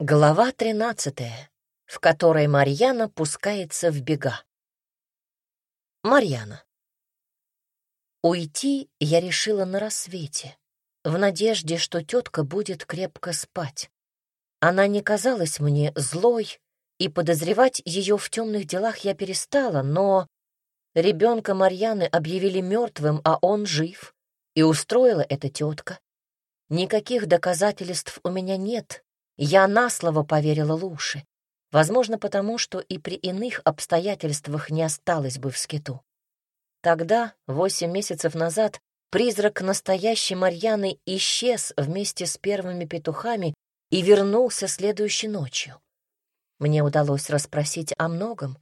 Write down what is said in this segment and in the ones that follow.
Глава тринадцатая, в которой Марьяна пускается в бега. Марьяна. Уйти я решила на рассвете, в надежде, что тетка будет крепко спать. Она не казалась мне злой, и подозревать ее в темных делах я перестала, но ребенка Марьяны объявили мертвым, а он жив, и устроила эта тетка. Никаких доказательств у меня нет, я на слово поверила Луше. Возможно, потому что и при иных обстоятельствах не осталось бы в скиту. Тогда, восемь месяцев назад, призрак настоящей Марьяны исчез вместе с первыми петухами и вернулся следующей ночью. Мне удалось расспросить о многом.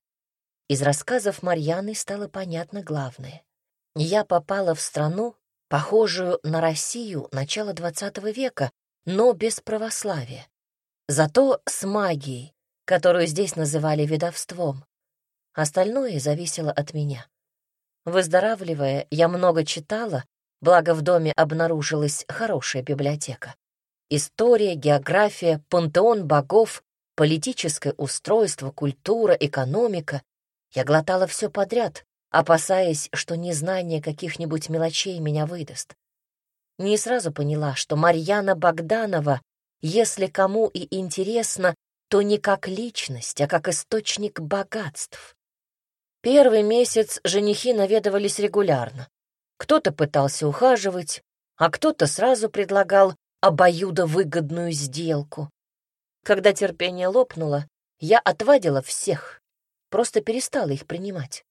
Из рассказов Марьяны стало понятно главное. Я попала в страну, похожую на Россию начала XX века, но без православия. Зато с магией, которую здесь называли ведовством. Остальное зависело от меня. Выздоравливая, я много читала, благо в доме обнаружилась хорошая библиотека. История, география, пантеон богов, политическое устройство, культура, экономика. Я глотала все подряд, опасаясь, что незнание каких-нибудь мелочей меня выдаст. Не сразу поняла, что Марьяна Богданова если кому и интересно, то не как личность, а как источник богатств. Первый месяц женихи наведывались регулярно. Кто-то пытался ухаживать, а кто-то сразу предлагал обоюдовыгодную сделку. Когда терпение лопнуло, я отвадила всех, просто перестала их принимать.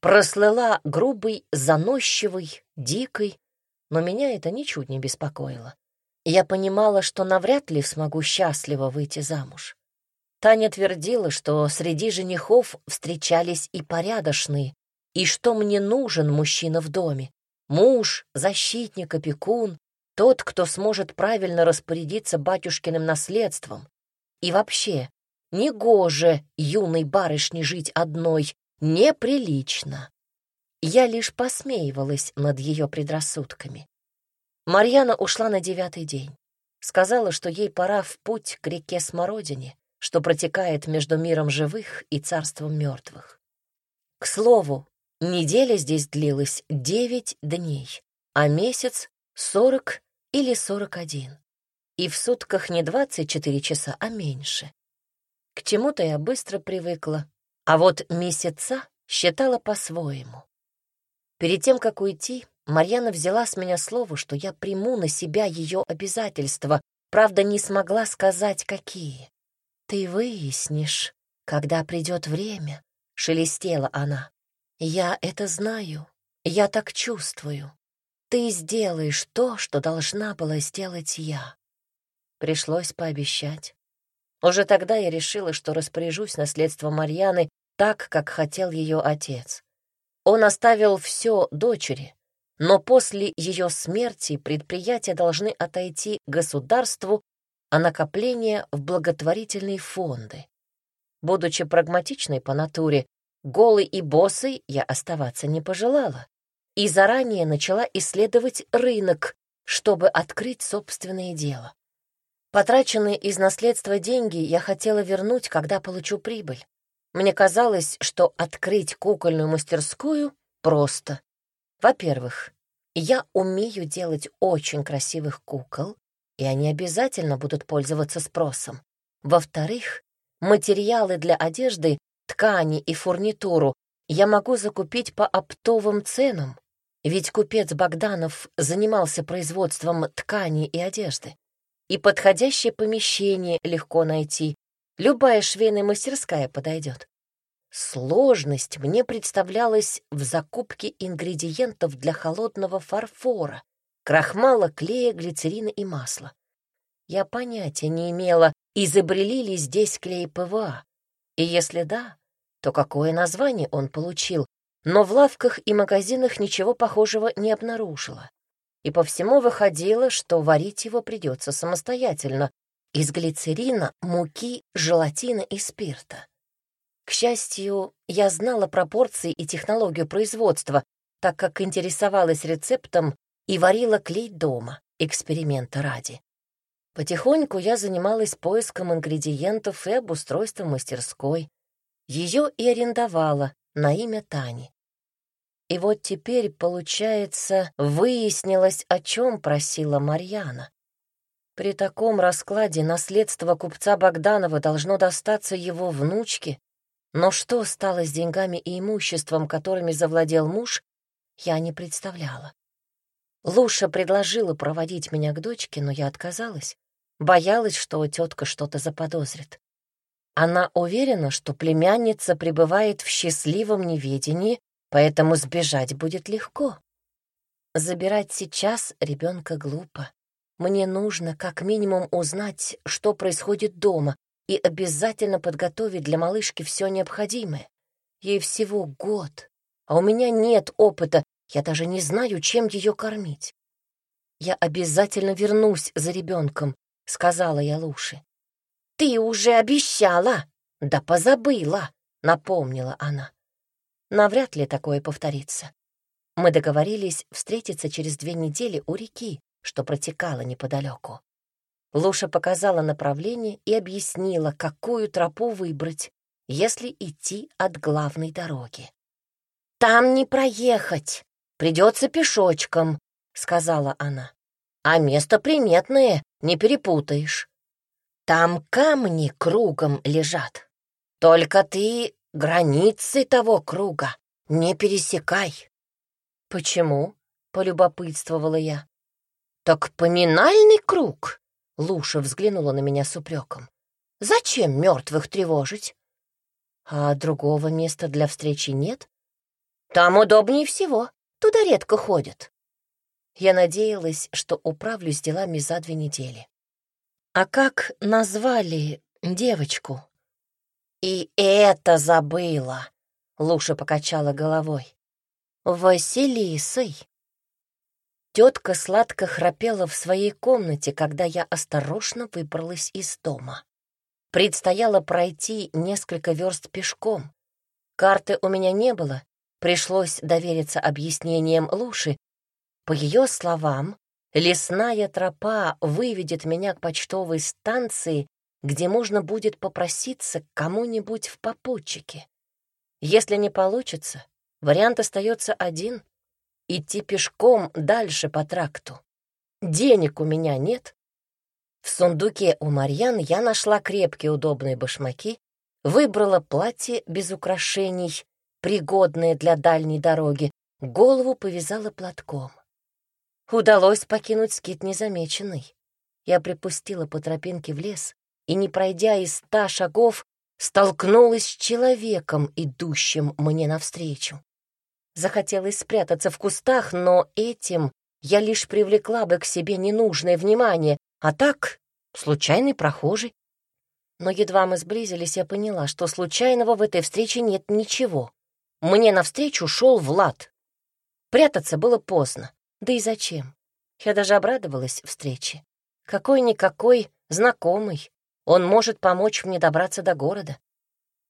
Прослыла грубой, заносчивой, дикой, но меня это ничуть не беспокоило. Я понимала, что навряд ли смогу счастливо выйти замуж. Таня твердила, что среди женихов встречались и порядочные, и что мне нужен мужчина в доме. Муж, защитник, опекун, тот, кто сможет правильно распорядиться батюшкиным наследством. И вообще, негоже юной барышне жить одной, неприлично. Я лишь посмеивалась над ее предрассудками. Марьяна ушла на девятый день. Сказала, что ей пора в путь к реке Смородине, что протекает между миром живых и царством мертвых. К слову, неделя здесь длилась девять дней, а месяц — сорок или сорок один. И в сутках не двадцать четыре часа, а меньше. К чему-то я быстро привыкла, а вот месяца считала по-своему. Перед тем, как уйти, Марьяна взяла с меня слово, что я приму на себя ее обязательства, правда, не смогла сказать, какие. «Ты выяснишь, когда придет время», — шелестела она. «Я это знаю, я так чувствую. Ты сделаешь то, что должна была сделать я». Пришлось пообещать. Уже тогда я решила, что распоряжусь наследством Марьяны так, как хотел ее отец. Он оставил все дочери, но после ее смерти предприятия должны отойти государству, а накопления в благотворительные фонды. Будучи прагматичной по натуре, голой и босой я оставаться не пожелала и заранее начала исследовать рынок, чтобы открыть собственное дело. Потраченные из наследства деньги я хотела вернуть, когда получу прибыль. Мне казалось, что открыть кукольную мастерскую просто. Во-первых, я умею делать очень красивых кукол, и они обязательно будут пользоваться спросом. Во-вторых, материалы для одежды, ткани и фурнитуру я могу закупить по оптовым ценам, ведь купец Богданов занимался производством ткани и одежды. И подходящее помещение легко найти, любая швейная мастерская подойдет. Сложность мне представлялась в закупке ингредиентов для холодного фарфора, крахмала, клея, глицерина и масла. Я понятия не имела, изобрели ли здесь клей ПВА. И если да, то какое название он получил, но в лавках и магазинах ничего похожего не обнаружила. И по всему выходило, что варить его придется самостоятельно, из глицерина, муки, желатина и спирта. К счастью, я знала пропорции и технологию производства, так как интересовалась рецептом и варила клей дома, эксперимента ради. Потихоньку я занималась поиском ингредиентов и обустройством мастерской. Ее и арендовала на имя Тани. И вот теперь, получается, выяснилось, о чем просила Марьяна. При таком раскладе наследство купца Богданова должно достаться его внучке, но что стало с деньгами и имуществом, которыми завладел муж, я не представляла. Луша предложила проводить меня к дочке, но я отказалась. Боялась, что тетка что-то заподозрит. Она уверена, что племянница пребывает в счастливом неведении поэтому сбежать будет легко. Забирать сейчас ребенка глупо. Мне нужно как минимум узнать, что происходит дома, и обязательно подготовить для малышки все необходимое. Ей всего год, а у меня нет опыта, я даже не знаю, чем ее кормить. «Я обязательно вернусь за ребенком», — сказала я Луше. «Ты уже обещала!» «Да позабыла», — напомнила она. Навряд ли такое повторится. Мы договорились встретиться через две недели у реки, что протекала неподалеку. Луша показала направление и объяснила, какую тропу выбрать, если идти от главной дороги. «Там не проехать, придется пешочком», — сказала она. «А место приметное, не перепутаешь. Там камни кругом лежат. Только ты Границы того круга не пересекай. Почему? полюбопытствовала я. Так поминальный круг. Луша взглянула на меня с упреком. Зачем мертвых тревожить? А другого места для встречи нет? Там удобнее всего. Туда редко ходят. Я надеялась, что управлюсь делами за две недели. А как назвали девочку? «И это забыла!» — Луша покачала головой. «Василисой!» Тетка сладко храпела в своей комнате, когда я осторожно выбралась из дома. Предстояло пройти несколько верст пешком. Карты у меня не было, пришлось довериться объяснениям Луши. По ее словам, лесная тропа выведет меня к почтовой станции где можно будет попроситься кому-нибудь в попутчике. Если не получится, вариант остается один — идти пешком дальше по тракту. Денег у меня нет. В сундуке у Марьян я нашла крепкие удобные башмаки, выбрала платье без украшений, пригодное для дальней дороги, голову повязала платком. Удалось покинуть скит незамеченный. Я припустила по тропинке в лес, и, не пройдя и ста шагов, столкнулась с человеком, идущим мне навстречу. Захотелось спрятаться в кустах, но этим я лишь привлекла бы к себе ненужное внимание, а так — случайный прохожий. Но едва мы сблизились, я поняла, что случайного в этой встрече нет ничего. Мне навстречу шел Влад. Прятаться было поздно. Да и зачем? Я даже обрадовалась встрече. Какой-никакой знакомый, он может помочь мне добраться до города.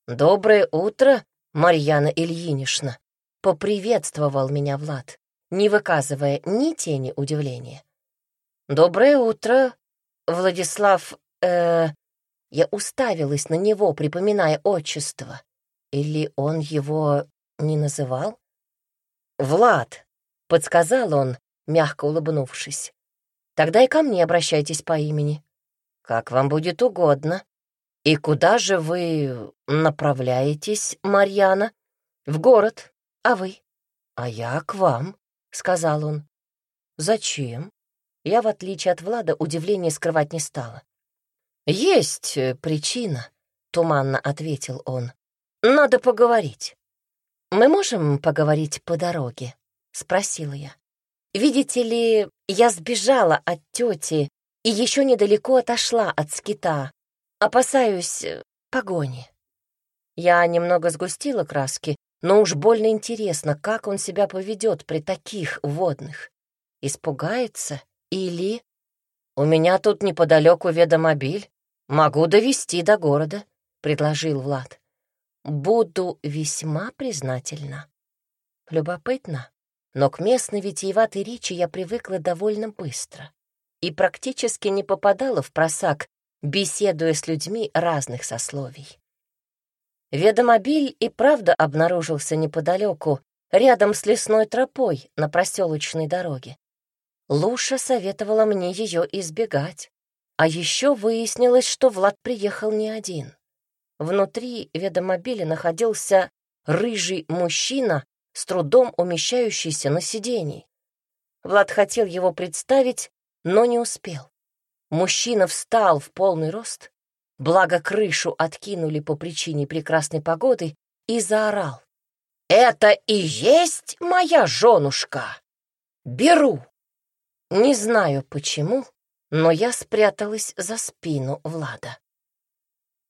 «Доброе утро, Марьяна Ильинична!» — поприветствовал меня Влад, не выказывая ни тени удивления. «Доброе утро, Владислав...» э Я уставилась на него, припоминая отчество. Или он его не называл? «Влад», — подсказал он, мягко улыбнувшись. «Тогда и ко мне обращайтесь по имени». «Как вам будет угодно. И куда же вы направляетесь, Марьяна?» «В город. А вы?» «А я к вам», — сказал он. «Зачем?» Я, в отличие от Влада, удивление скрывать не стала. «Есть э, причина», — туманно ответил он. «Надо поговорить». «Мы можем поговорить по дороге?» — спросила я. «Видите ли, я сбежала от тети и еще недалеко отошла от скита. Опасаюсь э, погони. Я немного сгустила краски, но уж больно интересно, как он себя поведет при таких водных. Испугается или... «У меня тут неподалеку ведомобиль. Могу довести до города», — предложил Влад. «Буду весьма признательна». Любопытно, но к местной витиеватой речи я привыкла довольно быстро. и практически не попадала в просак, беседуя с людьми разных сословий. Ведомобиль и правда обнаружился неподалеку, рядом с лесной тропой на проселочной дороге. Луша советовала мне ее избегать. А еще выяснилось, что Влад приехал не один. Внутри ведомобиля находился рыжий мужчина, с трудом умещающийся на сиденье. Влад хотел его представить, но не успел. Мужчина встал в полный рост, благо крышу откинули по причине прекрасной погоды, и заорал. «Это и есть моя женушка! Беру!» Не знаю почему, но я спряталась за спину Влада.